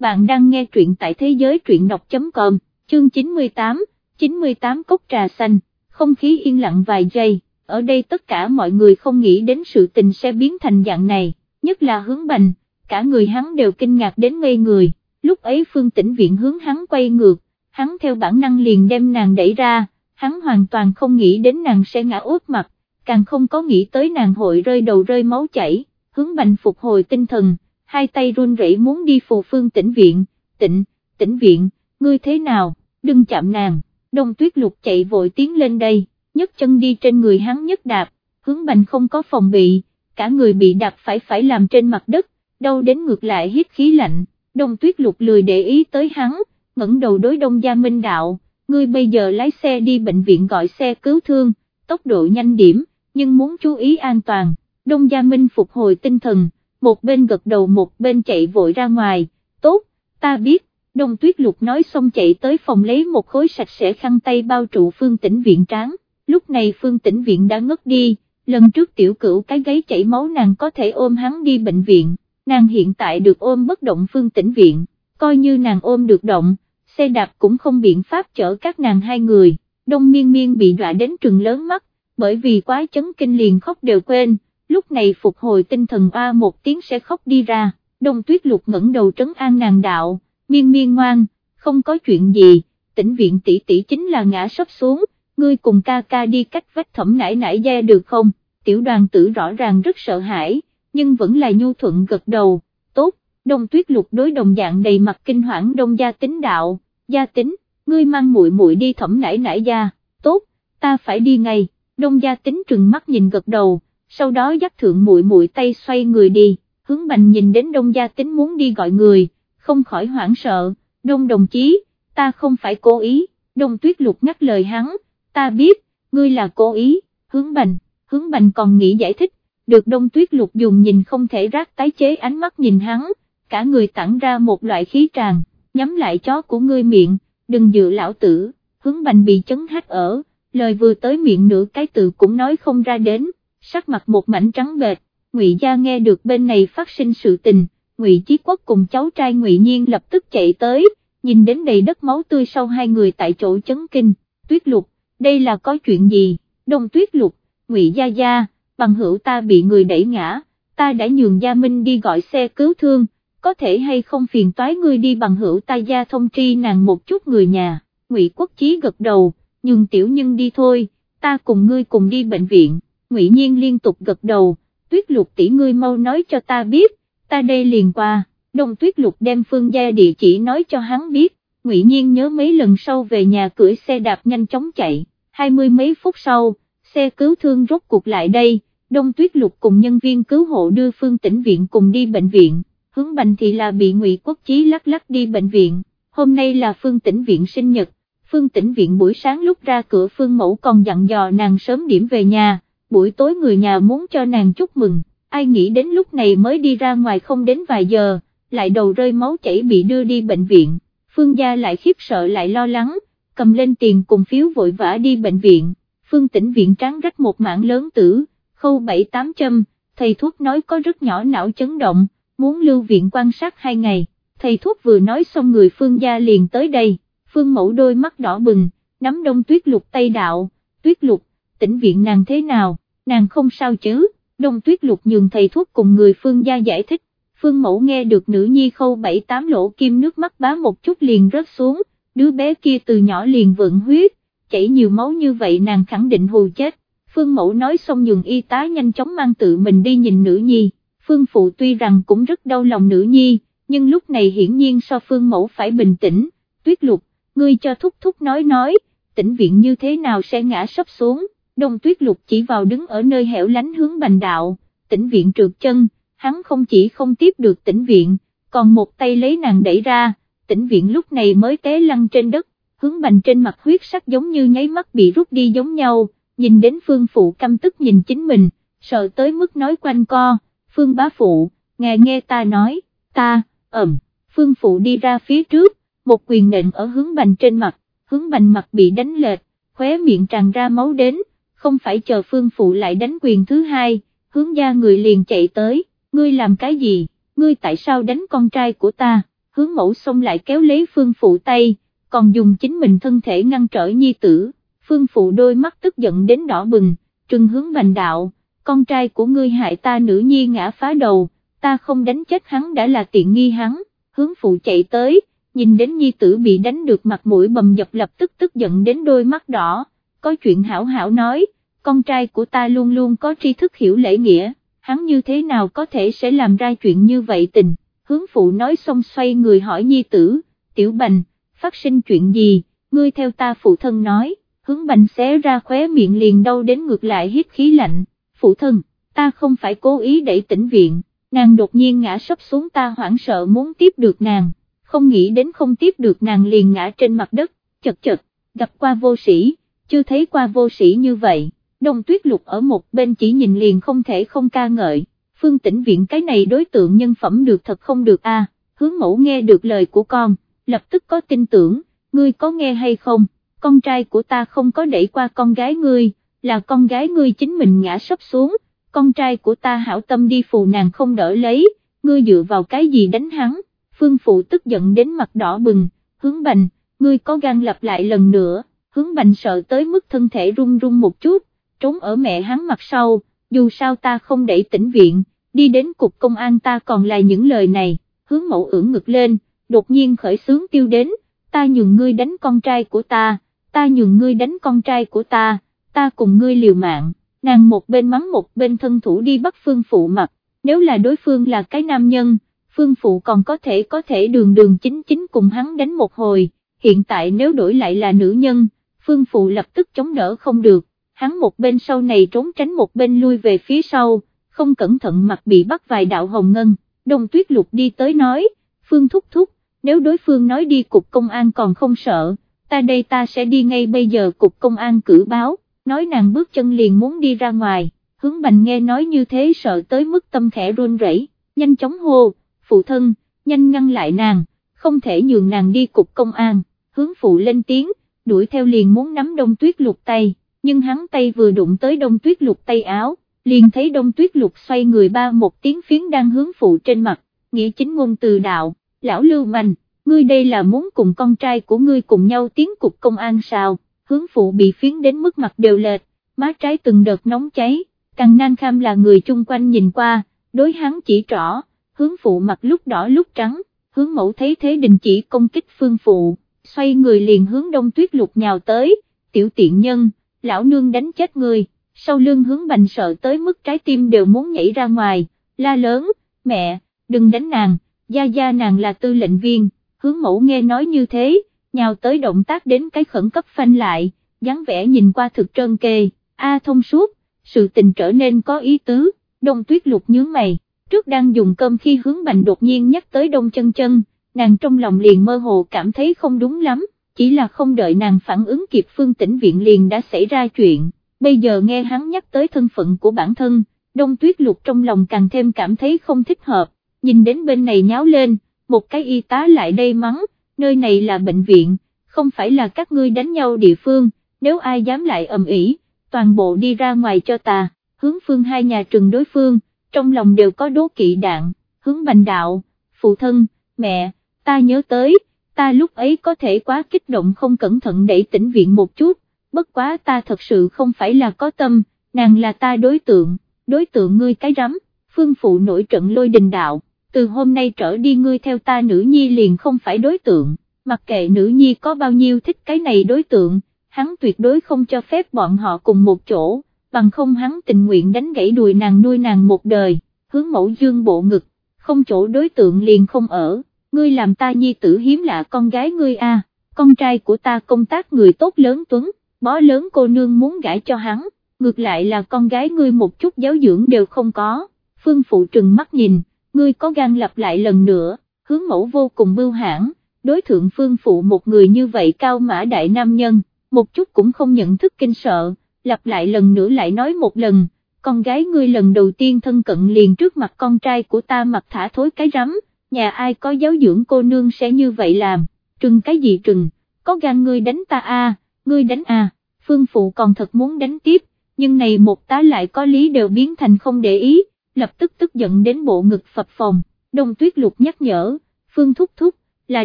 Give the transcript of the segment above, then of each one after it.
bạn đang nghe truyện tại thế giới truyện đọc.com, chương 98, 98 cốc trà xanh, không khí yên lặng vài giây, ở đây tất cả mọi người không nghĩ đến sự tình sẽ biến thành dạng này, nhất là hướng bành, cả người hắn đều kinh ngạc đến ngây người, lúc ấy phương tĩnh viện hướng hắn quay ngược, hắn theo bản năng liền đem nàng đẩy ra, hắn hoàn toàn không nghĩ đến nàng sẽ ngã úp mặt, càng không có nghĩ tới nàng hội rơi đầu rơi máu chảy, hướng bành phục hồi tinh thần hai tay run rẩy muốn đi phù phương tỉnh viện, tỉnh tỉnh viện, ngươi thế nào, đừng chạm nàng, đông tuyết lục chạy vội tiến lên đây, nhấc chân đi trên người hắn nhất đạp, hướng bành không có phòng bị, cả người bị đạp phải phải làm trên mặt đất, đau đến ngược lại hít khí lạnh, đông tuyết lục lười để ý tới hắn, ngẩng đầu đối đông gia minh đạo, ngươi bây giờ lái xe đi bệnh viện gọi xe cứu thương, tốc độ nhanh điểm, nhưng muốn chú ý an toàn, đông gia minh phục hồi tinh thần một bên gật đầu một bên chạy vội ra ngoài, tốt, ta biết, đông tuyết lục nói xong chạy tới phòng lấy một khối sạch sẽ khăn tay bao trụ phương tĩnh viện tráng, lúc này phương tĩnh viện đã ngất đi, lần trước tiểu cửu cái gáy chảy máu nàng có thể ôm hắn đi bệnh viện, nàng hiện tại được ôm bất động phương tĩnh viện, coi như nàng ôm được động, xe đạp cũng không biện pháp chở các nàng hai người, đông miên miên bị đọa đến trừng lớn mắt, bởi vì quá chấn kinh liền khóc đều quên lúc này phục hồi tinh thần a một tiếng sẽ khóc đi ra, đông tuyết lục ngẩng đầu trấn an nàng đạo, miên miên ngoan, không có chuyện gì, tỉnh viện tỷ tỷ chính là ngã sắp xuống, ngươi cùng ca ca đi cách vách thẩm nải nải da được không, tiểu đoàn tử rõ ràng rất sợ hãi, nhưng vẫn là nhu thuận gật đầu, tốt, đông tuyết lục đối đồng dạng đầy mặt kinh hoảng đông gia tính đạo, gia tính, ngươi mang muội muội đi thẩm nải nải da, tốt, ta phải đi ngay, đông gia tính trừng mắt nhìn gật đầu sau đó dắt thượng muội muội tay xoay người đi, hướng bành nhìn đến đông gia tính muốn đi gọi người, không khỏi hoảng sợ, đông đồng chí, ta không phải cố ý, đông tuyết lục ngắt lời hắn, ta biết, ngươi là cố ý, hướng bành, hướng bành còn nghĩ giải thích, được đông tuyết lục dùng nhìn không thể rác tái chế ánh mắt nhìn hắn, cả người tặng ra một loại khí tràn, nhắm lại chó của ngươi miệng, đừng dựa lão tử, hướng bành bị chấn hát ở, lời vừa tới miệng nửa cái từ cũng nói không ra đến sắc mặt một mảnh trắng bệch, Ngụy Gia nghe được bên này phát sinh sự tình, Ngụy Chí Quốc cùng cháu trai Ngụy Nhiên lập tức chạy tới, nhìn đến đầy đất máu tươi sau hai người tại chỗ chấn kinh, Tuyết Lục, đây là có chuyện gì, Đông Tuyết Lục, Ngụy Gia Gia, bằng hữu ta bị người đẩy ngã, ta đã nhường Gia Minh đi gọi xe cứu thương, có thể hay không phiền toái ngươi đi bằng hữu ta gia thông tri nàng một chút người nhà, Ngụy Quốc Chí gật đầu, nhường tiểu nhân đi thôi, ta cùng ngươi cùng đi bệnh viện. Ngụy Nhiên liên tục gật đầu, tuyết lục tỷ ngươi mau nói cho ta biết, ta đây liền qua, đông tuyết lục đem phương gia địa chỉ nói cho hắn biết, Ngụy Nhiên nhớ mấy lần sau về nhà cưỡi xe đạp nhanh chóng chạy, hai mươi mấy phút sau, xe cứu thương rốt cuộc lại đây, đông tuyết lục cùng nhân viên cứu hộ đưa phương tĩnh viện cùng đi bệnh viện, hướng bành thì là bị Ngụy Quốc Chí lắc lắc đi bệnh viện, hôm nay là phương tĩnh viện sinh nhật, phương tĩnh viện buổi sáng lúc ra cửa phương mẫu còn dặn dò nàng sớm điểm về nhà buổi tối người nhà muốn cho nàng chúc mừng, ai nghĩ đến lúc này mới đi ra ngoài không đến vài giờ, lại đầu rơi máu chảy bị đưa đi bệnh viện, Phương gia lại khiếp sợ lại lo lắng, cầm lên tiền cùng phiếu vội vã đi bệnh viện, Phương tỉnh viện tráng rách một mảng lớn tử, khâu bảy tám châm, thầy thuốc nói có rất nhỏ não chấn động, muốn lưu viện quan sát hai ngày, thầy thuốc vừa nói xong người Phương gia liền tới đây, Phương mẫu đôi mắt đỏ bừng, nắm đông tuyết lục tay đạo, tuyết lục, tỉnh viện nàng thế nào, nàng không sao chứ, đông tuyết lục nhường thầy thuốc cùng người phương gia giải thích, phương mẫu nghe được nữ nhi khâu bảy tám lỗ kim nước mắt bá một chút liền rớt xuống, đứa bé kia từ nhỏ liền vượng huyết, chảy nhiều máu như vậy nàng khẳng định hù chết, phương mẫu nói xong nhường y tá nhanh chóng mang tự mình đi nhìn nữ nhi, phương phụ tuy rằng cũng rất đau lòng nữ nhi, nhưng lúc này hiển nhiên so phương mẫu phải bình tĩnh, tuyết lục, ngươi cho thúc thúc nói nói, tỉnh viện như thế nào sẽ ngã sắp xuống đông tuyết lục chỉ vào đứng ở nơi hẻo lánh hướng bành đạo, tỉnh viện trượt chân, hắn không chỉ không tiếp được tỉnh viện, còn một tay lấy nàng đẩy ra, tỉnh viện lúc này mới té lăn trên đất, hướng bành trên mặt huyết sắc giống như nháy mắt bị rút đi giống nhau, nhìn đến phương phụ căm tức nhìn chính mình, sợ tới mức nói quanh co, phương bá phụ, nghe nghe ta nói, ta, ẩm, phương phụ đi ra phía trước, một quyền nện ở hướng bành trên mặt, hướng bành mặt bị đánh lệch, khóe miệng tràn ra máu đến, không phải chờ phương phụ lại đánh quyền thứ hai, hướng gia người liền chạy tới, ngươi làm cái gì, ngươi tại sao đánh con trai của ta, hướng mẫu xông lại kéo lấy phương phụ tay, còn dùng chính mình thân thể ngăn trở nhi tử, phương phụ đôi mắt tức giận đến đỏ bừng, trừng hướng bành đạo, con trai của ngươi hại ta nữ nhi ngã phá đầu, ta không đánh chết hắn đã là tiện nghi hắn, hướng phụ chạy tới, nhìn đến nhi tử bị đánh được mặt mũi bầm dập lập tức tức giận đến đôi mắt đỏ, có chuyện hảo hảo nói, con trai của ta luôn luôn có tri thức hiểu lễ nghĩa, hắn như thế nào có thể sẽ làm ra chuyện như vậy tình, hướng phụ nói xong xoay người hỏi nhi tử, tiểu bành, phát sinh chuyện gì, ngươi theo ta phụ thân nói, hướng bành xé ra khóe miệng liền đâu đến ngược lại hít khí lạnh, phụ thân, ta không phải cố ý đẩy tỉnh viện, nàng đột nhiên ngã sấp xuống ta hoảng sợ muốn tiếp được nàng, không nghĩ đến không tiếp được nàng liền ngã trên mặt đất, chật chật, gặp qua vô sĩ, chưa thấy qua vô sĩ như vậy, đông tuyết lục ở một bên chỉ nhìn liền không thể không ca ngợi, phương tĩnh viện cái này đối tượng nhân phẩm được thật không được a. À, hướng mẫu nghe được lời của con, lập tức có tin tưởng, ngươi có nghe hay không, con trai của ta không có đẩy qua con gái ngươi, là con gái ngươi chính mình ngã sấp xuống, con trai của ta hảo tâm đi phù nàng không đỡ lấy, ngươi dựa vào cái gì đánh hắn, phương phụ tức giận đến mặt đỏ bừng, hướng bành, ngươi có gan lặp lại lần nữa, hướng bành sợ tới mức thân thể run run một chút, trốn ở mẹ hắn mặt sau, dù sao ta không để tỉnh viện, đi đến cục công an ta còn là những lời này, hướng mẫu ưỡn ngực lên, đột nhiên khởi sướng tiêu đến, ta nhường ngươi đánh con trai của ta, ta nhường ngươi đánh con trai của ta, ta cùng ngươi liều mạng, nàng một bên mắng một bên thân thủ đi bắt phương phụ mặt, nếu là đối phương là cái nam nhân, phương phụ còn có thể có thể đường đường chính chính cùng hắn đánh một hồi, hiện tại nếu đổi lại là nữ nhân, phương phụ lập tức chống đỡ không được, hắn một bên sau này trốn tránh một bên lui về phía sau, không cẩn thận mặt bị bắt vài đạo hồng ngân, đông tuyết lục đi tới nói, phương thúc thúc, nếu đối phương nói đi cục công an còn không sợ, ta đây ta sẽ đi ngay bây giờ cục công an cử báo, nói nàng bước chân liền muốn đi ra ngoài, hướng bành nghe nói như thế sợ tới mức tâm khẽ run rẩy, nhanh chóng hô, phụ thân, nhanh ngăn lại nàng, không thể nhường nàng đi cục công an, hướng phụ lên tiếng, đuổi theo liền muốn nắm đông tuyết lục tay, nhưng hắn tay vừa đụng tới đông tuyết lục tay áo, liền thấy đông tuyết lục xoay người ba một tiếng phiến đang hướng phụ trên mặt, nghĩa chính ngôn từ đạo, lão lưu manh, ngươi đây là muốn cùng con trai của ngươi cùng nhau tiến cục công an sao, hướng phụ bị phiến đến mức mặt đều lệch, má trái từng đợt nóng cháy, càng nan kham là người chung quanh nhìn qua, đối hắn chỉ trỏ, hướng phụ mặt lúc đỏ lúc trắng, hướng mẫu thấy thế đình chỉ công kích phương phụ, xoay người liền hướng đông tuyết lục nhào tới, tiểu tiện nhân, lão nương đánh chết người, sau lưng hướng bành sợ tới mức trái tim đều muốn nhảy ra ngoài, la lớn, mẹ, đừng đánh nàng, gia gia nàng là tư lệnh viên, hướng mẫu nghe nói như thế, nhào tới động tác đến cái khẩn cấp phanh lại, dáng vẻ nhìn qua thực trơn kề, a thông suốt, sự tình trở nên có ý tứ, đông tuyết lục nhướng mày, trước đang dùng cơm khi hướng bành đột nhiên nhắc tới đông chân chân, nàng trong lòng liền mơ hồ cảm thấy không đúng lắm, chỉ là không đợi nàng phản ứng kịp phương tĩnh viện liền đã xảy ra chuyện, bây giờ nghe hắn nhắc tới thân phận của bản thân, đông tuyết lục trong lòng càng thêm cảm thấy không thích hợp, nhìn đến bên này nháo lên, một cái y tá lại đây mắng, nơi này là bệnh viện, không phải là các ngươi đánh nhau địa phương, nếu ai dám lại ầm ĩ, toàn bộ đi ra ngoài cho ta, hướng phương hai nhà trừng đối phương, trong lòng đều có đố kỵ đạn, hướng bành đạo, phụ thân, mẹ, ta nhớ tới, ta lúc ấy có thể quá kích động không cẩn thận để tỉnh viện một chút, bất quá ta thật sự không phải là có tâm, nàng là ta đối tượng, đối tượng ngươi cái rắm, phương phụ nổi trận lôi đình đạo từ hôm nay trở đi ngươi theo ta nữ nhi liền không phải đối tượng, mặc kệ nữ nhi có bao nhiêu thích cái này đối tượng, hắn tuyệt đối không cho phép bọn họ cùng một chỗ, bằng không hắn tình nguyện đánh gãy đùi nàng nuôi nàng một đời, hướng mẫu dương bộ ngực, không chỗ đối tượng liền không ở, ngươi làm ta nhi tử hiếm lạ con gái ngươi a, con trai của ta công tác người tốt lớn tuấn, bó lớn cô nương muốn gãi cho hắn, ngược lại là con gái ngươi một chút giáo dưỡng đều không có, phương phụ trừng mắt nhìn, ngươi có gan lặp lại lần nữa, hướng mẫu vô cùng bưu hãn, đối thượng phương phụ một người như vậy cao mã đại nam nhân, một chút cũng không nhận thức kinh sợ, lặp lại lần nữa lại nói một lần, con gái ngươi lần đầu tiên thân cận liền trước mặt con trai của ta mặc thả thối cái rắm, nhà ai có giáo dưỡng cô nương sẽ như vậy làm, trừng cái gì trừng, có gan ngươi đánh ta a, ngươi đánh a, phương phụ còn thật muốn đánh tiếp, nhưng này một tá lại có lý đều biến thành không để ý, lập tức tức giận đến bộ ngực phập phòng, đông tuyết lục nhắc nhở, phương thúc thúc, là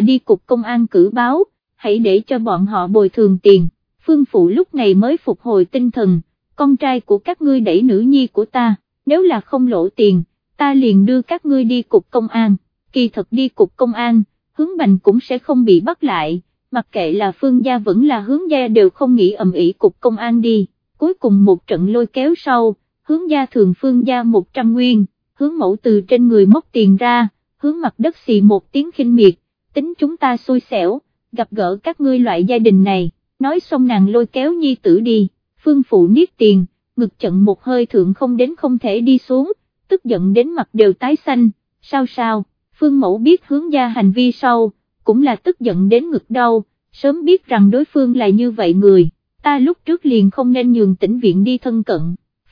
đi cục công an cử báo, hãy để cho bọn họ bồi thường tiền, phương phụ lúc này mới phục hồi tinh thần, con trai của các ngươi đẩy nữ nhi của ta, nếu là không lỗ tiền, ta liền đưa các ngươi đi cục công an, kỳ thật đi cục công an, hướng bành cũng sẽ không bị bắt lại, mặc kệ là phương gia vẫn là hướng gia đều không nghĩ ầm ĩ cục công an đi, cuối cùng một trận lôi kéo sau, hướng gia thường phương gia 100 nguyên, hướng mẫu từ trên người móc tiền ra, hướng mặt đất xì một tiếng khinh miệt, tính chúng ta xui xẻo, gặp gỡ các ngươi loại gia đình này, nói xong nàng lôi kéo nhi tử đi, phương phụ niết tiền, ngực chận một hơi thượng không đến không thể đi xuống, tức giận đến mặt đều tái xanh, sao sao, phương mẫu biết hướng gia hành vi sau, cũng là tức giận đến ngực đau, sớm biết rằng đối phương là như vậy người, ta lúc trước liền không nên nhường tỉnh viện đi thân cận,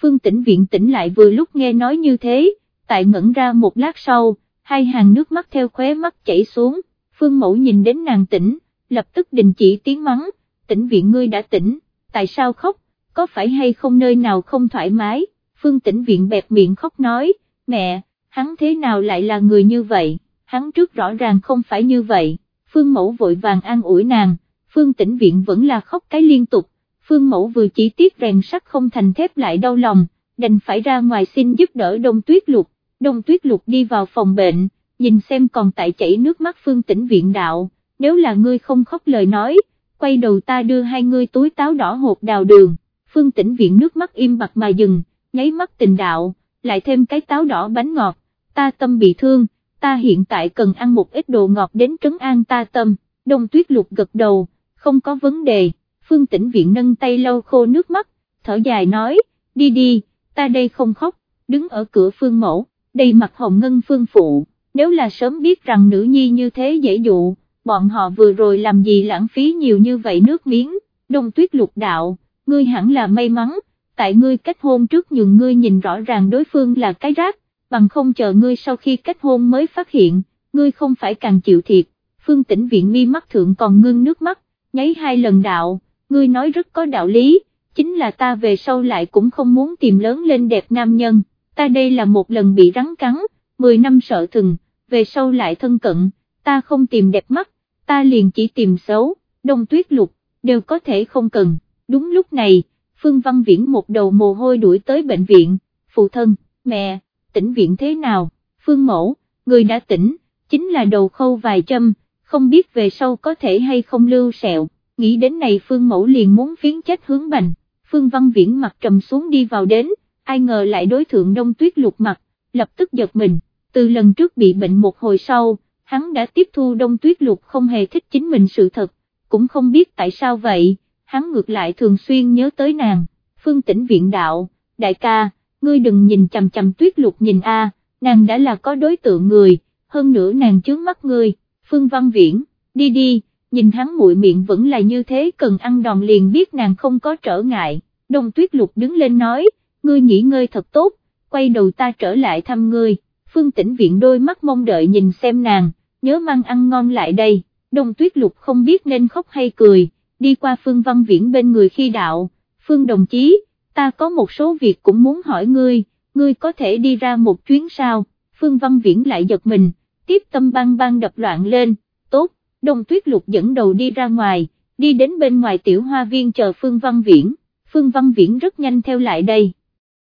phương tỉnh viện tỉnh lại vừa lúc nghe nói như thế, tại ngẩn ra một lát sau, hai hàng nước mắt theo khóe mắt chảy xuống, phương mẫu nhìn đến nàng tỉnh, lập tức đình chỉ tiếng mắng, tỉnh viện ngươi đã tỉnh, tại sao khóc, có phải hay không nơi nào không thoải mái, phương tỉnh viện bẹp miệng khóc nói, mẹ, hắn thế nào lại là người như vậy, hắn trước rõ ràng không phải như vậy, phương mẫu vội vàng an ủi nàng, phương tĩnh viện vẫn là khóc cái liên tục, phương mẫu vừa chỉ tiếc rèn sắt không thành thép lại đau lòng, đành phải ra ngoài xin giúp đỡ đông tuyết lục, đông tuyết lục đi vào phòng bệnh, nhìn xem còn tại chảy nước mắt phương tĩnh viện đạo, nếu là ngươi không khóc lời nói, quay đầu ta đưa hai ngươi túi táo đỏ hột đào đường, phương tĩnh viện nước mắt im bặt mà dừng, nháy mắt tình đạo, lại thêm cái táo đỏ bánh ngọt, ta tâm bị thương, ta hiện tại cần ăn một ít đồ ngọt đến trấn an ta tâm, đông tuyết lục gật đầu, không có vấn đề, phương Tĩnh viện nâng tay lau khô nước mắt, thở dài nói, đi đi, ta đây không khóc, đứng ở cửa phương mẫu, đầy mặt hồng ngân phương phụ, nếu là sớm biết rằng nữ nhi như thế dễ dụ, bọn họ vừa rồi làm gì lãng phí nhiều như vậy nước miếng, đông tuyết lục đạo, ngươi hẳn là may mắn, tại ngươi kết hôn trước nhường ngươi nhìn rõ ràng đối phương là cái rác, bằng không chờ ngươi sau khi kết hôn mới phát hiện, ngươi không phải càng chịu thiệt, phương tĩnh viện mi mắt thượng còn ngưng nước mắt, nháy hai lần đạo, ngươi nói rất có đạo lý, chính là ta về sau lại cũng không muốn tìm lớn lên đẹp nam nhân, ta đây là một lần bị rắn cắn, 10 năm sợ thừng, về sau lại thân cận, ta không tìm đẹp mắt, ta liền chỉ tìm xấu, đông tuyết lục, đều có thể không cần, đúng lúc này, Phương Văn Viễn một đầu mồ hôi đuổi tới bệnh viện, phụ thân, mẹ, tỉnh viện thế nào, Phương Mẫu, người đã tỉnh, chính là đầu khâu vài châm, không biết về sau có thể hay không lưu sẹo, nghĩ đến này Phương Mẫu liền muốn phiến chết hướng bành, Phương Văn Viễn mặt trầm xuống đi vào đến, ai ngờ lại đối thượng đông tuyết lục mặt, lập tức giật mình, từ lần trước bị bệnh một hồi sau, hắn đã tiếp thu đông tuyết lục không hề thích chính mình sự thật, cũng không biết tại sao vậy, hắn ngược lại thường xuyên nhớ tới nàng, phương tĩnh viện đạo, đại ca, ngươi đừng nhìn chầm chầm tuyết lục nhìn a, nàng đã là có đối tượng người, hơn nữa nàng chướng mắt ngươi, phương văn viễn, đi đi, nhìn hắn mũi miệng vẫn là như thế cần ăn đòn liền biết nàng không có trở ngại, Đồng tuyết lục đứng lên nói, ngươi nghỉ ngơi thật tốt, quay đầu ta trở lại thăm ngươi, phương tĩnh viện đôi mắt mong đợi nhìn xem nàng, nhớ mang ăn ngon lại đây, Đồng tuyết lục không biết nên khóc hay cười, đi qua phương văn viễn bên người khi đạo, phương đồng chí, ta có một số việc cũng muốn hỏi ngươi, ngươi có thể đi ra một chuyến sao, phương văn viễn lại giật mình, tiếp tâm băng băng đập loạn lên, tốt, đông tuyết lục dẫn đầu đi ra ngoài, đi đến bên ngoài tiểu hoa viên chờ phương văn viễn, phương văn viễn rất nhanh theo lại đây.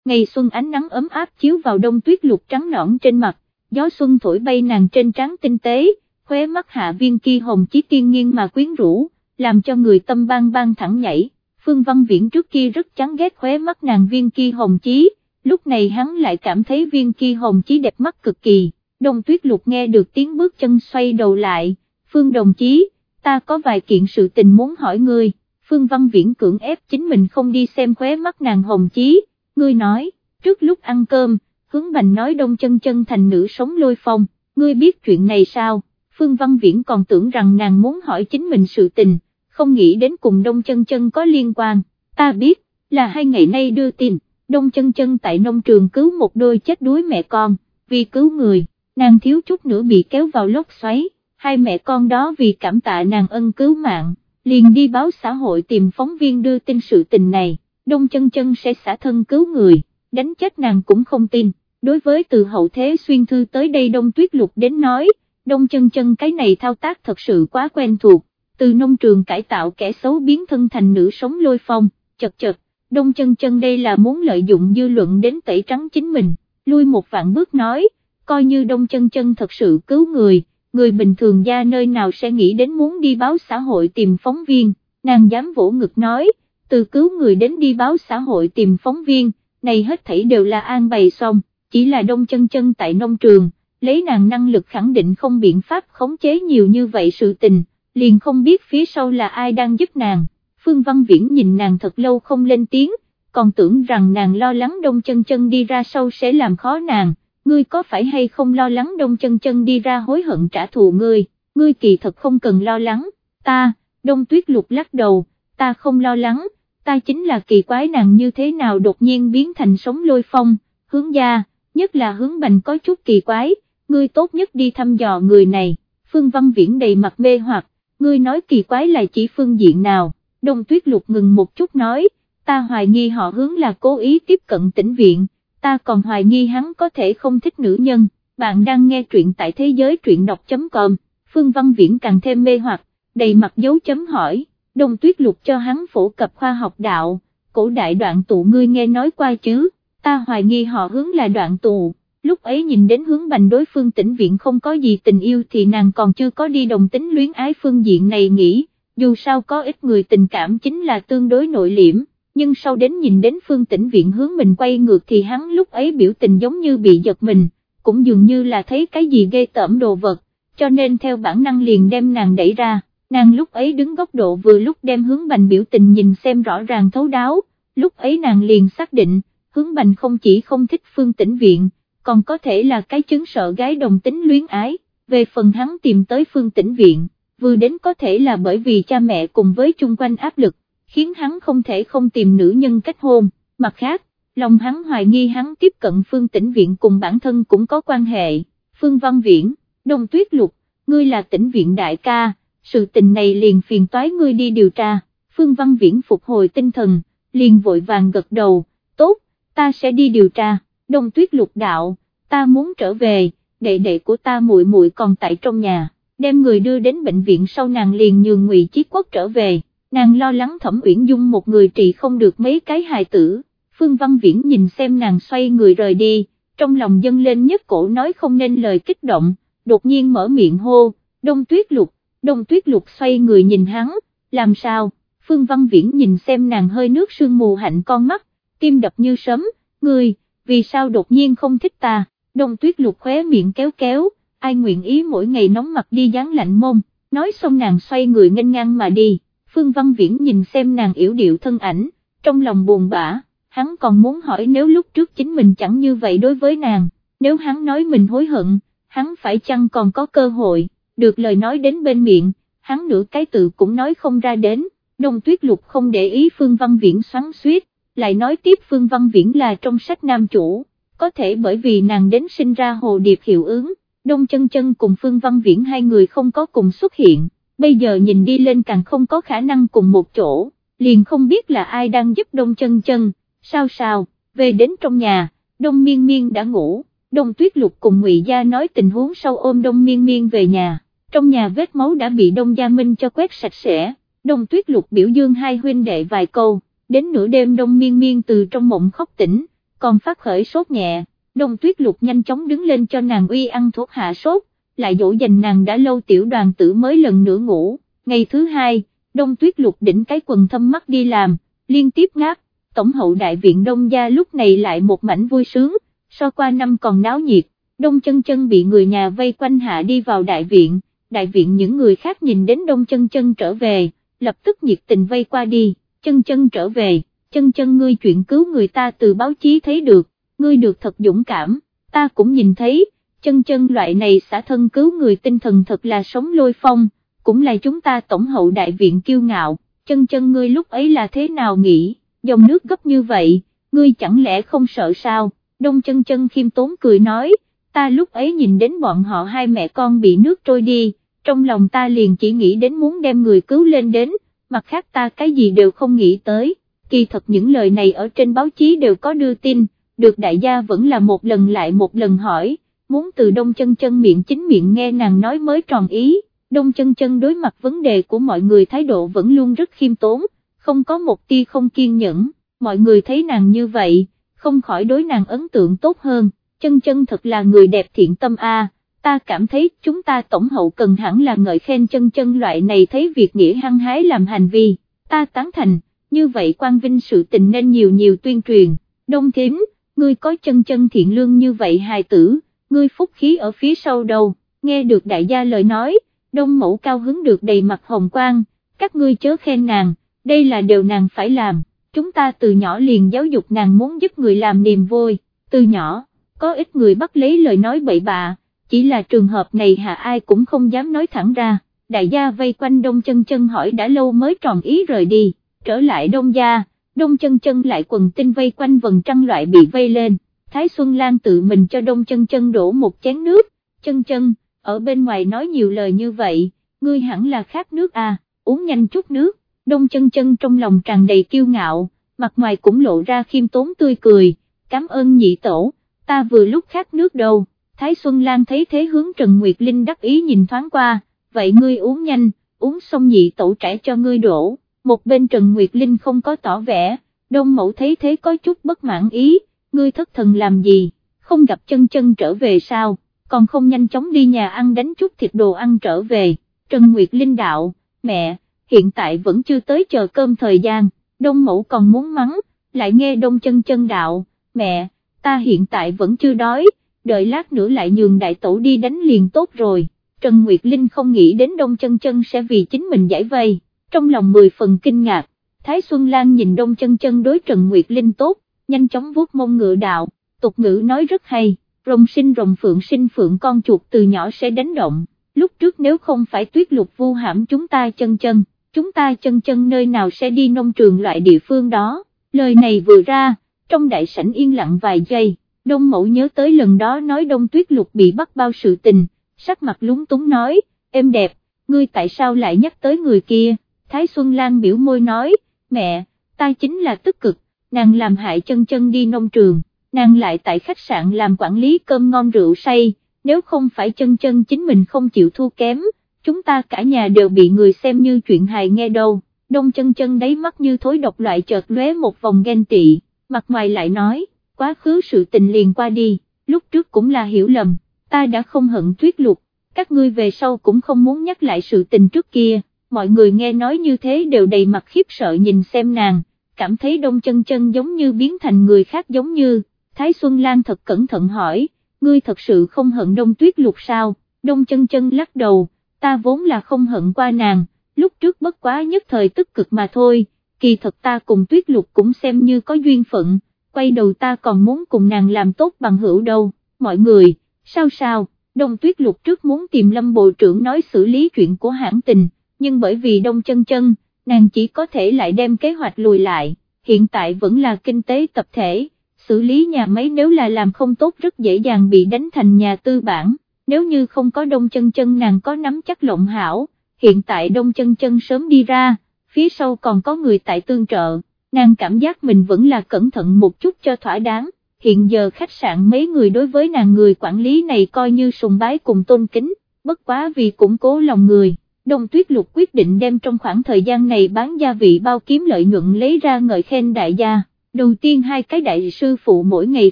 Ngày xuân ánh nắng ấm áp chiếu vào đông tuyết lục trắng nõn trên mặt, gió xuân thổi bay nàng trên trán tinh tế, khóe mắt hạ viên kia hồng chí tiên nghiêng mà quyến rũ, làm cho người tâm bang bang thẳng nhảy. Phương Văn Viễn trước kia rất chán ghét khóe mắt nàng viên kia hồng chí, lúc này hắn lại cảm thấy viên kia hồng chí đẹp mắt cực kỳ, Đồng tuyết lục nghe được tiếng bước chân xoay đầu lại, Phương đồng chí, ta có vài kiện sự tình muốn hỏi ngươi, Phương Văn Viễn cưỡng ép chính mình không đi xem khóe mắt nàng hồng chí, ngươi nói, trước lúc ăn cơm, hướng bành nói đông chân chân thành nữ sống lôi phong, ngươi biết chuyện này sao, Phương Văn Viễn còn tưởng rằng nàng muốn hỏi chính mình sự tình, không nghĩ đến cùng đông chân chân có liên quan, ta biết, là hai ngày nay đưa tin, đông chân chân tại nông trường cứu một đôi chết đuối mẹ con, vì cứu người, nàng thiếu chút nữa bị kéo vào lốc xoáy, hai mẹ con đó vì cảm tạ nàng ân cứu mạng, liền đi báo xã hội tìm phóng viên đưa tin sự tình này, đông chân chân sẽ xả thân cứu người, đánh chết nàng cũng không tin, đối với từ hậu thế xuyên thư tới đây đông tuyết lục đến nói, đông chân chân cái này thao tác thật sự quá quen thuộc, từ nông trường cải tạo kẻ xấu biến thân thành nữ sống lôi phong, chật chật, đông chân chân đây là muốn lợi dụng dư luận đến tẩy trắng chính mình, lui một vạn bước nói, coi như đông chân chân thật sự cứu người, người bình thường ra nơi nào sẽ nghĩ đến muốn đi báo xã hội tìm phóng viên, nàng dám vỗ ngực nói, từ cứu người đến đi báo xã hội tìm phóng viên, này hết thảy đều là an bày xong, chỉ là đông chân chân tại nông trường, lấy nàng năng lực khẳng định không biện pháp khống chế nhiều như vậy sự tình, liền không biết phía sau là ai đang giúp nàng, Phương Văn Viễn nhìn nàng thật lâu không lên tiếng, còn tưởng rằng nàng lo lắng đông chân chân đi ra sau sẽ làm khó nàng, ngươi có phải hay không lo lắng đông chân chân đi ra hối hận trả thù ngươi, ngươi kỳ thật không cần lo lắng, ta, đông tuyết lục lắc đầu, ta không lo lắng, ta chính là kỳ quái nàng như thế nào đột nhiên biến thành sống lôi phong, hướng gia, nhất là hướng bành có chút kỳ quái, ngươi tốt nhất đi thăm dò người này, Phương Văn Viễn đầy mặt mê hoặc, ngươi nói kỳ quái là chỉ phương diện nào, đông tuyết lục ngừng một chút nói, ta hoài nghi họ hướng là cố ý tiếp cận tỉnh viện, ta còn hoài nghi hắn có thể không thích nữ nhân, bạn đang nghe truyện tại thế giới truyện đọc.com, Phương Văn Viễn càng thêm mê hoặc, đầy mặt dấu chấm hỏi, đông tuyết lục cho hắn phổ cập khoa học đạo, cổ đại đoạn tụ ngươi nghe nói qua chứ, ta hoài nghi họ hướng là đoạn tụ, lúc ấy nhìn đến hướng bành đối phương tỉnh viện không có gì tình yêu thì nàng còn chưa có đi đồng tính luyến ái phương diện này nghĩ, dù sao có ít người tình cảm chính là tương đối nội liễm nhưng sau đến nhìn đến phương tỉnh viện hướng mình quay ngược thì hắn lúc ấy biểu tình giống như bị giật mình, cũng dường như là thấy cái gì ghê tởm đồ vật, cho nên theo bản năng liền đem nàng đẩy ra, nàng lúc ấy đứng góc độ vừa lúc đem hướng bành biểu tình nhìn xem rõ ràng thấu đáo, lúc ấy nàng liền xác định, hướng bành không chỉ không thích phương tỉnh viện, còn có thể là cái chứng sợ gái đồng tính luyến ái, về phần hắn tìm tới phương tĩnh viện, vừa đến có thể là bởi vì cha mẹ cùng với chung quanh áp lực khiến hắn không thể không tìm nữ nhân kết hôn, mặt khác, lòng hắn hoài nghi hắn tiếp cận phương tĩnh viện cùng bản thân cũng có quan hệ, phương văn viễn, đông tuyết lục, ngươi là tĩnh viện đại ca, sự tình này liền phiền toái ngươi đi điều tra, phương văn viễn phục hồi tinh thần, liền vội vàng gật đầu, tốt, ta sẽ đi điều tra, đông tuyết lục đạo, ta muốn trở về, đệ đệ của ta muội muội còn tại trong nhà, đem người đưa đến bệnh viện sau nàng liền nhường ngụy Chí Quốc trở về. Nàng lo lắng thẩm uyển dung một người trị không được mấy cái hài tử, Phương Văn Viễn nhìn xem nàng xoay người rời đi, trong lòng dâng lên nhất cổ nói không nên lời kích động, đột nhiên mở miệng hô, đông tuyết lục, đông tuyết lục xoay người nhìn hắn, làm sao, Phương Văn Viễn nhìn xem nàng hơi nước sương mù hạnh con mắt, tim đập như sấm, người, vì sao đột nhiên không thích ta, đông tuyết lục khóe miệng kéo kéo, ai nguyện ý mỗi ngày nóng mặt đi dán lạnh mông, nói xong nàng xoay người nghênh ngang mà đi. Phương Văn Viễn nhìn xem nàng yểu điệu thân ảnh, trong lòng buồn bã, hắn còn muốn hỏi nếu lúc trước chính mình chẳng như vậy đối với nàng, nếu hắn nói mình hối hận, hắn phải chăng còn có cơ hội, được lời nói đến bên miệng, hắn nửa cái tự cũng nói không ra đến, đông tuyết lục không để ý Phương Văn Viễn xoắn suýt, lại nói tiếp Phương Văn Viễn là trong sách nam chủ, có thể bởi vì nàng đến sinh ra hồ điệp hiệu ứng, đông chân chân cùng Phương Văn Viễn hai người không có cùng xuất hiện bây giờ nhìn đi lên càng không có khả năng cùng một chỗ, liền không biết là ai đang giúp đông chân chân, sao sao, về đến trong nhà, đông miên miên đã ngủ, đông tuyết lục cùng ngụy Gia nói tình huống sau ôm đông miên miên về nhà, trong nhà vết máu đã bị đông Gia Minh cho quét sạch sẽ, đông tuyết lục biểu dương hai huynh đệ vài câu, đến nửa đêm đông miên miên từ trong mộng khóc tỉnh, còn phát khởi sốt nhẹ, đông tuyết lục nhanh chóng đứng lên cho nàng uy ăn thuốc hạ sốt, lại dỗ dành nàng đã lâu tiểu đoàn tử mới lần nữa ngủ, ngày thứ hai, đông tuyết lục đỉnh cái quần thâm mắt đi làm, liên tiếp ngáp, tổng hậu đại viện đông gia lúc này lại một mảnh vui sướng, so qua năm còn náo nhiệt, đông chân chân bị người nhà vây quanh hạ đi vào đại viện, đại viện những người khác nhìn đến đông chân chân trở về, lập tức nhiệt tình vây qua đi, chân chân trở về, chân chân ngươi chuyện cứu người ta từ báo chí thấy được, ngươi được thật dũng cảm, ta cũng nhìn thấy, chân chân loại này xả thân cứu người tinh thần thật là sống lôi phong, cũng là chúng ta tổng hậu đại viện kiêu ngạo, chân chân ngươi lúc ấy là thế nào nghĩ, dòng nước gấp như vậy, ngươi chẳng lẽ không sợ sao, đông chân chân khiêm tốn cười nói, ta lúc ấy nhìn đến bọn họ hai mẹ con bị nước trôi đi, trong lòng ta liền chỉ nghĩ đến muốn đem người cứu lên đến, mặt khác ta cái gì đều không nghĩ tới, kỳ thật những lời này ở trên báo chí đều có đưa tin, được đại gia vẫn là một lần lại một lần hỏi muốn từ đông chân chân miệng chính miệng nghe nàng nói mới tròn ý, đông chân chân đối mặt vấn đề của mọi người thái độ vẫn luôn rất khiêm tốn, không có một tia không kiên nhẫn, mọi người thấy nàng như vậy, không khỏi đối nàng ấn tượng tốt hơn, chân chân thật là người đẹp thiện tâm a. Ta cảm thấy chúng ta tổng hậu cần hẳn là ngợi khen chân chân loại này thấy việc nghĩa hăng hái làm hành vi, ta tán thành, như vậy quan vinh sự tình nên nhiều nhiều tuyên truyền, đông thím, ngươi có chân chân thiện lương như vậy hài tử, ngươi phúc khí ở phía sau đầu, nghe được đại gia lời nói, đông mẫu cao hứng được đầy mặt hồng quang, các ngươi chớ khen nàng, đây là điều nàng phải làm, chúng ta từ nhỏ liền giáo dục nàng muốn giúp người làm niềm vui, từ nhỏ, có ít người bắt lấy lời nói bậy bạ, chỉ là trường hợp này hạ ai cũng không dám nói thẳng ra, đại gia vây quanh đông chân chân hỏi đã lâu mới tròn ý rời đi, trở lại đông gia, đông chân chân lại quần tinh vây quanh vần trăng loại bị vây lên, Thái Xuân Lan tự mình cho đông chân chân đổ một chén nước, chân chân, ở bên ngoài nói nhiều lời như vậy, ngươi hẳn là khát nước à, uống nhanh chút nước, đông chân chân trong lòng tràn đầy kiêu ngạo, mặt ngoài cũng lộ ra khiêm tốn tươi cười, cảm ơn nhị tổ, ta vừa lúc khát nước đâu, Thái Xuân Lan thấy thế hướng Trần Nguyệt Linh đắc ý nhìn thoáng qua, vậy ngươi uống nhanh, uống xong nhị tổ trẻ cho ngươi đổ, một bên Trần Nguyệt Linh không có tỏ vẻ, đông mẫu thấy thế có chút bất mãn ý, ngươi thất thần làm gì, không gặp chân chân trở về sao, còn không nhanh chóng đi nhà ăn đánh chút thịt đồ ăn trở về, Trần Nguyệt Linh đạo, mẹ, hiện tại vẫn chưa tới chờ cơm thời gian, đông mẫu còn muốn mắng, lại nghe đông chân chân đạo, mẹ, ta hiện tại vẫn chưa đói, đợi lát nữa lại nhường đại tổ đi đánh liền tốt rồi, Trần Nguyệt Linh không nghĩ đến đông chân chân sẽ vì chính mình giải vây, trong lòng mười phần kinh ngạc, Thái Xuân Lan nhìn đông chân chân đối Trần Nguyệt Linh tốt, nhanh chóng vuốt mông ngựa đạo, tục ngữ nói rất hay, rồng sinh rồng phượng sinh phượng con chuột từ nhỏ sẽ đánh động, lúc trước nếu không phải tuyết lục vu hãm chúng ta chân chân, chúng ta chân chân nơi nào sẽ đi nông trường loại địa phương đó, lời này vừa ra, trong đại sảnh yên lặng vài giây, đông mẫu nhớ tới lần đó nói đông tuyết lục bị bắt bao sự tình, sắc mặt lúng túng nói, em đẹp, ngươi tại sao lại nhắc tới người kia, Thái Xuân Lan biểu môi nói, mẹ, ta chính là tức cực, nàng làm hại chân chân đi nông trường, nàng lại tại khách sạn làm quản lý cơm ngon rượu say, nếu không phải chân chân chính mình không chịu thua kém, chúng ta cả nhà đều bị người xem như chuyện hài nghe đâu, đông chân chân đáy mắt như thối độc loại chợt lóe một vòng ghen tị, mặt ngoài lại nói, quá khứ sự tình liền qua đi, lúc trước cũng là hiểu lầm, ta đã không hận tuyết lục, các ngươi về sau cũng không muốn nhắc lại sự tình trước kia, mọi người nghe nói như thế đều đầy mặt khiếp sợ nhìn xem nàng, cảm thấy đông chân chân giống như biến thành người khác giống như, Thái Xuân Lan thật cẩn thận hỏi, ngươi thật sự không hận đông tuyết lục sao, đông chân chân lắc đầu, ta vốn là không hận qua nàng, lúc trước bất quá nhất thời tức cực mà thôi, kỳ thật ta cùng tuyết lục cũng xem như có duyên phận, quay đầu ta còn muốn cùng nàng làm tốt bằng hữu đâu, mọi người, sao sao, đông tuyết lục trước muốn tìm lâm bộ trưởng nói xử lý chuyện của hãng tình, nhưng bởi vì đông chân chân, nàng chỉ có thể lại đem kế hoạch lùi lại, hiện tại vẫn là kinh tế tập thể, xử lý nhà máy nếu là làm không tốt rất dễ dàng bị đánh thành nhà tư bản, nếu như không có đông chân chân nàng có nắm chắc lộng hảo, hiện tại đông chân chân sớm đi ra, phía sau còn có người tại tương trợ, nàng cảm giác mình vẫn là cẩn thận một chút cho thỏa đáng, hiện giờ khách sạn mấy người đối với nàng người quản lý này coi như sùng bái cùng tôn kính, bất quá vì củng cố lòng người Đông Tuyết Lục quyết định đem trong khoảng thời gian này bán gia vị bao kiếm lợi nhuận lấy ra ngợi khen đại gia. Đầu tiên hai cái đại sư phụ mỗi ngày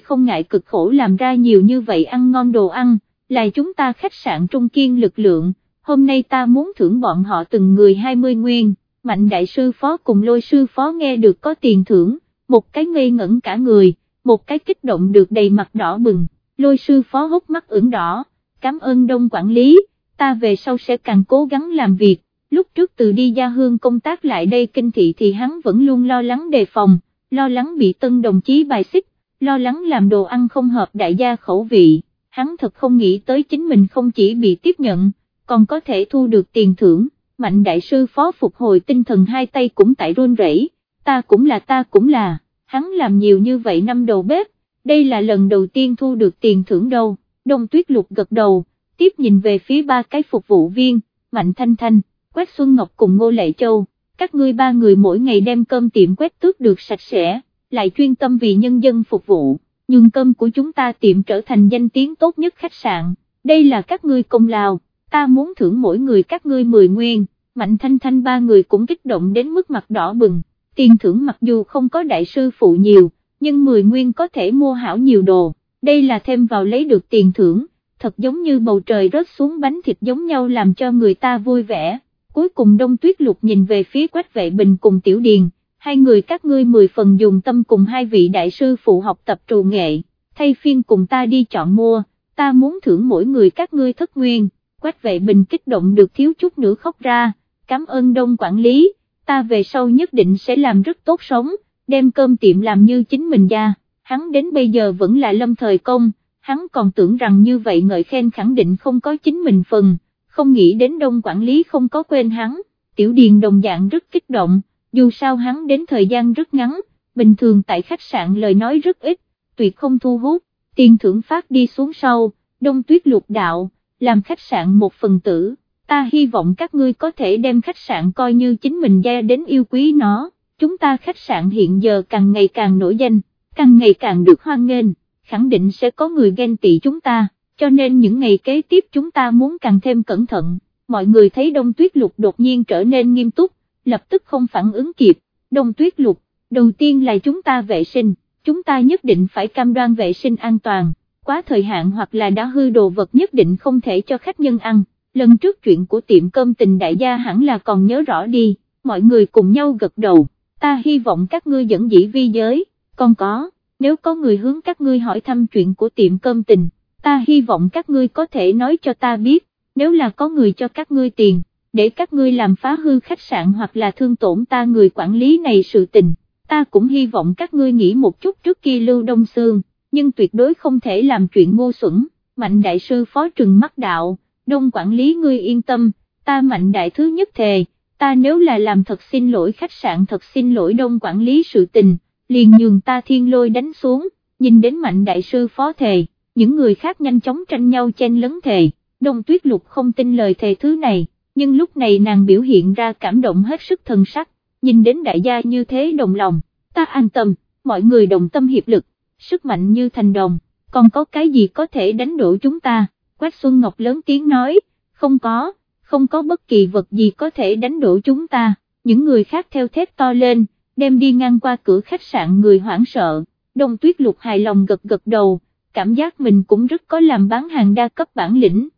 không ngại cực khổ làm ra nhiều như vậy ăn ngon đồ ăn, là chúng ta khách sạn trung kiên lực lượng, hôm nay ta muốn thưởng bọn họ từng người 20 nguyên, mạnh đại sư phó cùng lôi sư phó nghe được có tiền thưởng, một cái ngây ngẩn cả người, một cái kích động được đầy mặt đỏ bừng, lôi sư phó hốc mắt ửng đỏ, cảm ơn đông quản lý ta về sau sẽ càng cố gắng làm việc, lúc trước từ đi gia hương công tác lại đây kinh thị thì hắn vẫn luôn lo lắng đề phòng, lo lắng bị tân đồng chí bài xích, lo lắng làm đồ ăn không hợp đại gia khẩu vị, hắn thật không nghĩ tới chính mình không chỉ bị tiếp nhận, còn có thể thu được tiền thưởng, mạnh đại sư phó phục hồi tinh thần hai tay cũng tại run rẩy, ta cũng là ta cũng là, hắn làm nhiều như vậy năm đầu bếp, đây là lần đầu tiên thu được tiền thưởng đâu, đông tuyết lục gật đầu tiếp nhìn về phía ba cái phục vụ viên, Mạnh Thanh Thanh, quét Xuân Ngọc cùng Ngô Lệ Châu, các ngươi ba người mỗi ngày đem cơm tiệm quét tước được sạch sẽ, lại chuyên tâm vì nhân dân phục vụ, nhưng cơm của chúng ta tiệm trở thành danh tiếng tốt nhất khách sạn, đây là các ngươi công lao, ta muốn thưởng mỗi người các ngươi 10 nguyên, Mạnh Thanh Thanh ba người cũng kích động đến mức mặt đỏ bừng, tiền thưởng mặc dù không có đại sư phụ nhiều, nhưng 10 nguyên có thể mua hảo nhiều đồ, đây là thêm vào lấy được tiền thưởng, thật giống như bầu trời rớt xuống bánh thịt giống nhau làm cho người ta vui vẻ. Cuối cùng Đông Tuyết Lục nhìn về phía Quách Vệ Bình cùng Tiểu Điền, hai người các ngươi mười phần dùng tâm cùng hai vị đại sư phụ học tập trù nghệ, thay phiên cùng ta đi chọn mua, ta muốn thưởng mỗi người các ngươi thất nguyên, Quách Vệ Bình kích động được thiếu chút nữa khóc ra, cảm ơn Đông quản lý, ta về sau nhất định sẽ làm rất tốt sống, đem cơm tiệm làm như chính mình ra, hắn đến bây giờ vẫn là lâm thời công, hắn còn tưởng rằng như vậy ngợi khen khẳng định không có chính mình phần, không nghĩ đến đông quản lý không có quên hắn, tiểu điền đồng dạng rất kích động, dù sao hắn đến thời gian rất ngắn, bình thường tại khách sạn lời nói rất ít, tuyệt không thu hút, tiền thưởng phát đi xuống sau, đông tuyết lục đạo, làm khách sạn một phần tử, ta hy vọng các ngươi có thể đem khách sạn coi như chính mình gia đến yêu quý nó, chúng ta khách sạn hiện giờ càng ngày càng nổi danh, càng ngày càng được hoan nghênh, khẳng định sẽ có người ghen tị chúng ta, cho nên những ngày kế tiếp chúng ta muốn càng thêm cẩn thận, mọi người thấy đông tuyết lục đột nhiên trở nên nghiêm túc, lập tức không phản ứng kịp, đông tuyết lục, đầu tiên là chúng ta vệ sinh, chúng ta nhất định phải cam đoan vệ sinh an toàn, quá thời hạn hoặc là đã hư đồ vật nhất định không thể cho khách nhân ăn, lần trước chuyện của tiệm cơm tình đại gia hẳn là còn nhớ rõ đi, mọi người cùng nhau gật đầu, ta hy vọng các ngươi dẫn dĩ vi giới, còn có, nếu có người hướng các ngươi hỏi thăm chuyện của tiệm cơm tình, ta hy vọng các ngươi có thể nói cho ta biết, nếu là có người cho các ngươi tiền, để các ngươi làm phá hư khách sạn hoặc là thương tổn ta người quản lý này sự tình, ta cũng hy vọng các ngươi nghĩ một chút trước kia Lưu Đông Sương, nhưng tuyệt đối không thể làm chuyện ngô xuẩn, mạnh đại sư phó trừng mắt đạo, đông quản lý ngươi yên tâm, ta mạnh đại thứ nhất thề, ta nếu là làm thật xin lỗi khách sạn thật xin lỗi đông quản lý sự tình, liền nhường ta thiên lôi đánh xuống, nhìn đến mạnh đại sư phó thề, những người khác nhanh chóng tranh nhau chen lấn thề, đông tuyết lục không tin lời thề thứ này, nhưng lúc này nàng biểu hiện ra cảm động hết sức thân sắc, nhìn đến đại gia như thế đồng lòng, ta an tâm, mọi người đồng tâm hiệp lực, sức mạnh như thành đồng, còn có cái gì có thể đánh đổ chúng ta, Quách Xuân Ngọc lớn tiếng nói, không có, không có bất kỳ vật gì có thể đánh đổ chúng ta, những người khác theo thét to lên, đem đi ngang qua cửa khách sạn người hoảng sợ, đông tuyết lục hài lòng gật gật đầu, cảm giác mình cũng rất có làm bán hàng đa cấp bản lĩnh.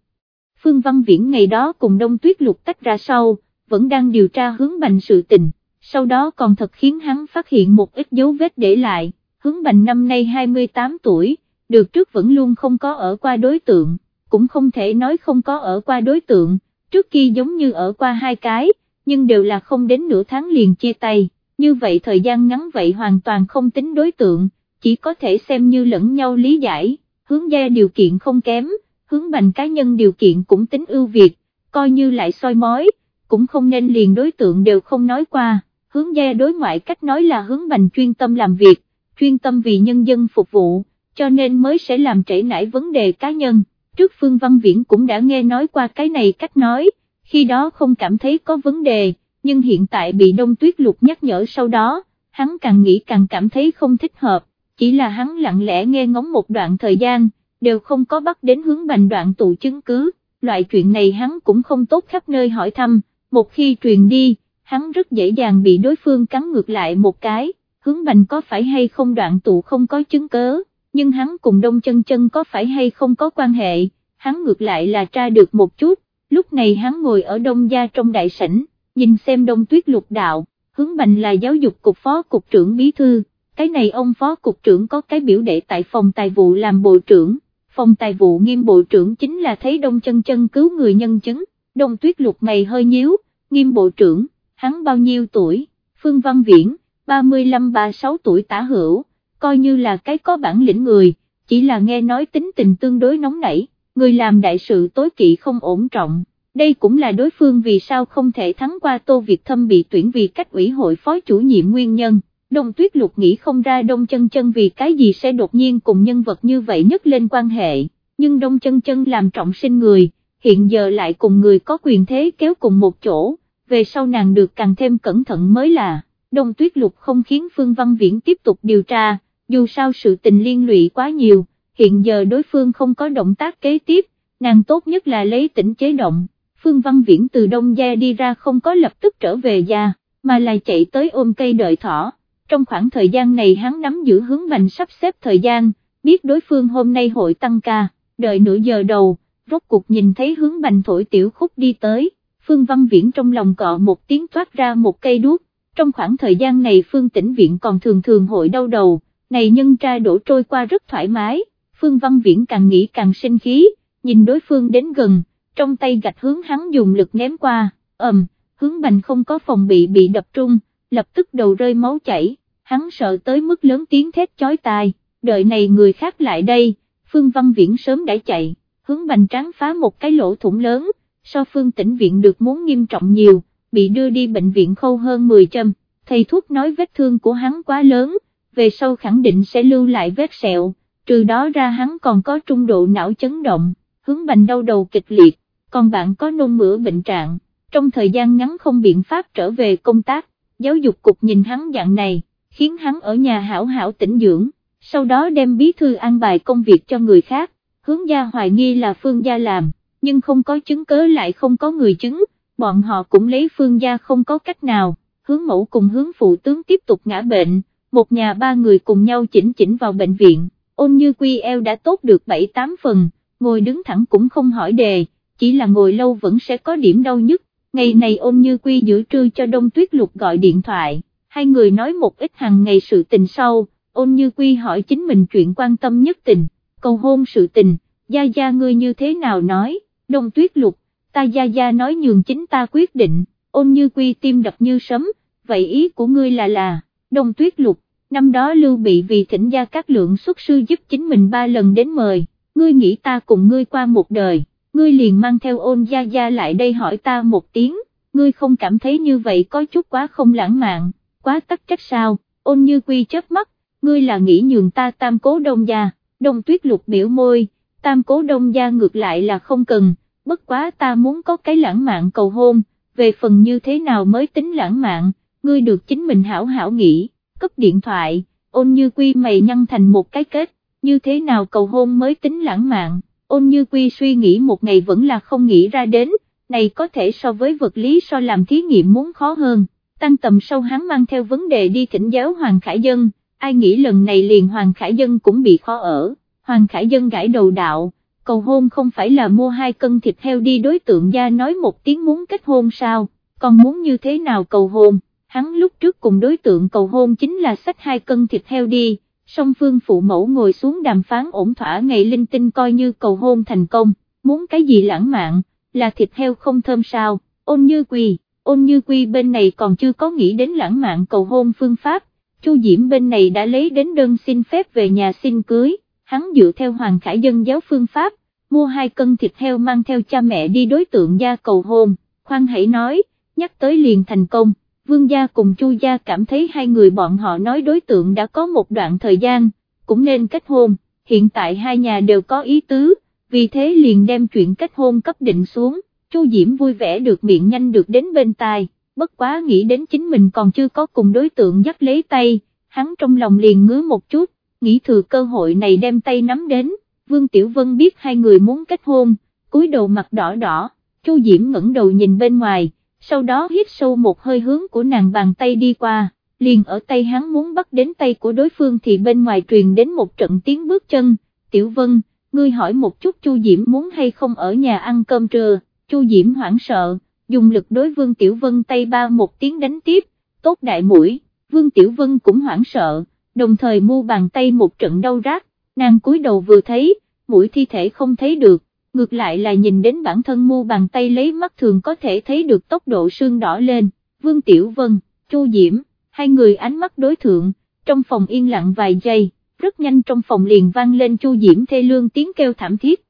Phương Văn Viễn ngày đó cùng đông tuyết lục tách ra sau, vẫn đang điều tra hướng bành sự tình, sau đó còn thật khiến hắn phát hiện một ít dấu vết để lại, hướng bành năm nay 28 tuổi, được trước vẫn luôn không có ở qua đối tượng, cũng không thể nói không có ở qua đối tượng, trước kia giống như ở qua hai cái, nhưng đều là không đến nửa tháng liền chia tay như vậy thời gian ngắn vậy hoàn toàn không tính đối tượng, chỉ có thể xem như lẫn nhau lý giải, hướng gia điều kiện không kém, hướng bành cá nhân điều kiện cũng tính ưu việt, coi như lại soi mói, cũng không nên liền đối tượng đều không nói qua, hướng gia đối ngoại cách nói là hướng bành chuyên tâm làm việc, chuyên tâm vì nhân dân phục vụ, cho nên mới sẽ làm trễ nải vấn đề cá nhân, trước Phương Văn Viễn cũng đã nghe nói qua cái này cách nói, khi đó không cảm thấy có vấn đề nhưng hiện tại bị đông tuyết lục nhắc nhở sau đó, hắn càng nghĩ càng cảm thấy không thích hợp, chỉ là hắn lặng lẽ nghe ngóng một đoạn thời gian, đều không có bắt đến hướng bành đoạn tụ chứng cứ, loại chuyện này hắn cũng không tốt khắp nơi hỏi thăm, một khi truyền đi, hắn rất dễ dàng bị đối phương cắn ngược lại một cái, hướng bành có phải hay không đoạn tụ không có chứng cớ, nhưng hắn cùng đông chân chân có phải hay không có quan hệ, hắn ngược lại là tra được một chút, lúc này hắn ngồi ở đông gia trong đại sảnh nhìn xem đông tuyết lục đạo, hướng bành là giáo dục cục phó cục trưởng bí thư, cái này ông phó cục trưởng có cái biểu đệ tại phòng tài vụ làm bộ trưởng, phòng tài vụ nghiêm bộ trưởng chính là thấy đông chân chân cứu người nhân chứng, đông tuyết lục mày hơi nhíu, nghiêm bộ trưởng, hắn bao nhiêu tuổi, Phương Văn Viễn, 35-36 tuổi tả hữu, coi như là cái có bản lĩnh người, chỉ là nghe nói tính tình tương đối nóng nảy, người làm đại sự tối kỵ không ổn trọng đây cũng là đối phương vì sao không thể thắng qua Tô Việt Thâm bị tuyển vì cách ủy hội phó chủ nhiệm nguyên nhân. Đông Tuyết Lục nghĩ không ra Đông Chân Chân vì cái gì sẽ đột nhiên cùng nhân vật như vậy nhất lên quan hệ, nhưng Đông Chân Chân làm trọng sinh người, hiện giờ lại cùng người có quyền thế kéo cùng một chỗ, về sau nàng được càng thêm cẩn thận mới là, Đông Tuyết Lục không khiến Phương Văn Viễn tiếp tục điều tra, dù sao sự tình liên lụy quá nhiều, hiện giờ đối phương không có động tác kế tiếp, nàng tốt nhất là lấy tỉnh chế động, Phương Văn Viễn từ Đông Gia đi ra không có lập tức trở về gia, mà là chạy tới ôm cây đợi thỏ, trong khoảng thời gian này hắn nắm giữ hướng bành sắp xếp thời gian, biết đối phương hôm nay hội tăng ca, đợi nửa giờ đầu, rốt cuộc nhìn thấy hướng bành thổi tiểu khúc đi tới, Phương Văn Viễn trong lòng cọ một tiếng thoát ra một cây đuốc, trong khoảng thời gian này Phương Tĩnh Viện còn thường thường hội đau đầu, này nhân tra đổ trôi qua rất thoải mái, Phương Văn Viễn càng nghĩ càng sinh khí, nhìn đối phương đến gần, trong tay gạch hướng hắn dùng lực ném qua, ầm, hướng bành không có phòng bị bị đập trung, lập tức đầu rơi máu chảy, hắn sợ tới mức lớn tiếng thét chói tai, đợi này người khác lại đây, Phương Văn Viễn sớm đã chạy, hướng bành tráng phá một cái lỗ thủng lớn, so Phương Tĩnh Viện được muốn nghiêm trọng nhiều, bị đưa đi bệnh viện khâu hơn 10 châm, thầy thuốc nói vết thương của hắn quá lớn, về sau khẳng định sẽ lưu lại vết sẹo, trừ đó ra hắn còn có trung độ não chấn động, hướng bành đau đầu kịch liệt, còn bạn có nôn mửa bệnh trạng, trong thời gian ngắn không biện pháp trở về công tác, giáo dục cục nhìn hắn dạng này, khiến hắn ở nhà hảo hảo tĩnh dưỡng, sau đó đem bí thư an bài công việc cho người khác, hướng gia hoài nghi là phương gia làm, nhưng không có chứng cớ lại không có người chứng, bọn họ cũng lấy phương gia không có cách nào, hướng mẫu cùng hướng phụ tướng tiếp tục ngã bệnh, một nhà ba người cùng nhau chỉnh chỉnh vào bệnh viện, ôn như quy eo đã tốt được 7-8 phần, ngồi đứng thẳng cũng không hỏi đề, chỉ là ngồi lâu vẫn sẽ có điểm đau nhất, ngày này ôn như quy giữ trưa cho đông tuyết lục gọi điện thoại, hai người nói một ít hàng ngày sự tình sau, ôn như quy hỏi chính mình chuyện quan tâm nhất tình, cầu hôn sự tình, gia gia ngươi như thế nào nói, đông tuyết lục, ta gia gia nói nhường chính ta quyết định, ôn như quy tim đập như sấm, vậy ý của ngươi là là, đông tuyết lục, năm đó lưu bị vì thỉnh gia các lượng xuất sư giúp chính mình ba lần đến mời, ngươi nghĩ ta cùng ngươi qua một đời, ngươi liền mang theo ôn gia gia lại đây hỏi ta một tiếng, ngươi không cảm thấy như vậy có chút quá không lãng mạn, quá tắc trách sao, ôn như quy chớp mắt, ngươi là nghĩ nhường ta tam cố đông gia, đông tuyết lục biểu môi, tam cố đông gia ngược lại là không cần, bất quá ta muốn có cái lãng mạn cầu hôn, về phần như thế nào mới tính lãng mạn, ngươi được chính mình hảo hảo nghĩ, cấp điện thoại, ôn như quy mày nhăn thành một cái kết, như thế nào cầu hôn mới tính lãng mạn, ôn như quy suy nghĩ một ngày vẫn là không nghĩ ra đến, này có thể so với vật lý so làm thí nghiệm muốn khó hơn, tăng tầm sau hắn mang theo vấn đề đi thỉnh giáo Hoàng Khải Dân, ai nghĩ lần này liền Hoàng Khải Dân cũng bị khó ở, Hoàng Khải Dân gãi đầu đạo, cầu hôn không phải là mua hai cân thịt heo đi đối tượng gia nói một tiếng muốn kết hôn sao, còn muốn như thế nào cầu hôn, hắn lúc trước cùng đối tượng cầu hôn chính là sách hai cân thịt heo đi, song phương phụ mẫu ngồi xuống đàm phán ổn thỏa ngày linh tinh coi như cầu hôn thành công, muốn cái gì lãng mạn, là thịt heo không thơm sao, ôn như quỳ, ôn như quy bên này còn chưa có nghĩ đến lãng mạn cầu hôn phương pháp, Chu Diễm bên này đã lấy đến đơn xin phép về nhà xin cưới, hắn dựa theo Hoàng Khải Dân giáo phương pháp, mua hai cân thịt heo mang theo cha mẹ đi đối tượng gia cầu hôn, khoan hãy nói, nhắc tới liền thành công. Vương gia cùng Chu gia cảm thấy hai người bọn họ nói đối tượng đã có một đoạn thời gian, cũng nên kết hôn, hiện tại hai nhà đều có ý tứ, vì thế liền đem chuyện kết hôn cấp định xuống, Chu Diễm vui vẻ được miệng nhanh được đến bên tai, bất quá nghĩ đến chính mình còn chưa có cùng đối tượng dắt lấy tay, hắn trong lòng liền ngứa một chút, nghĩ thừa cơ hội này đem tay nắm đến, Vương Tiểu Vân biết hai người muốn kết hôn, cúi đầu mặt đỏ đỏ, Chu Diễm ngẩng đầu nhìn bên ngoài, sau đó hít sâu một hơi hướng của nàng bàn tay đi qua, liền ở tay hắn muốn bắt đến tay của đối phương thì bên ngoài truyền đến một trận tiếng bước chân, Tiểu Vân, ngươi hỏi một chút Chu Diễm muốn hay không ở nhà ăn cơm trưa, Chu Diễm hoảng sợ, dùng lực đối Vương Tiểu Vân tay ba một tiếng đánh tiếp, tốt đại mũi, Vương Tiểu Vân cũng hoảng sợ, đồng thời mu bàn tay một trận đau rát, nàng cúi đầu vừa thấy, mũi thi thể không thấy được, ngược lại là nhìn đến bản thân mu bàn tay lấy mắt thường có thể thấy được tốc độ sương đỏ lên, Vương Tiểu Vân, Chu Diễm, hai người ánh mắt đối thượng, trong phòng yên lặng vài giây, rất nhanh trong phòng liền vang lên Chu Diễm thê lương tiếng kêu thảm thiết,